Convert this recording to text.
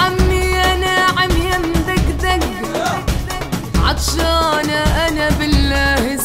عمي يا ناعم يمدق دق عطشانة أنا بالله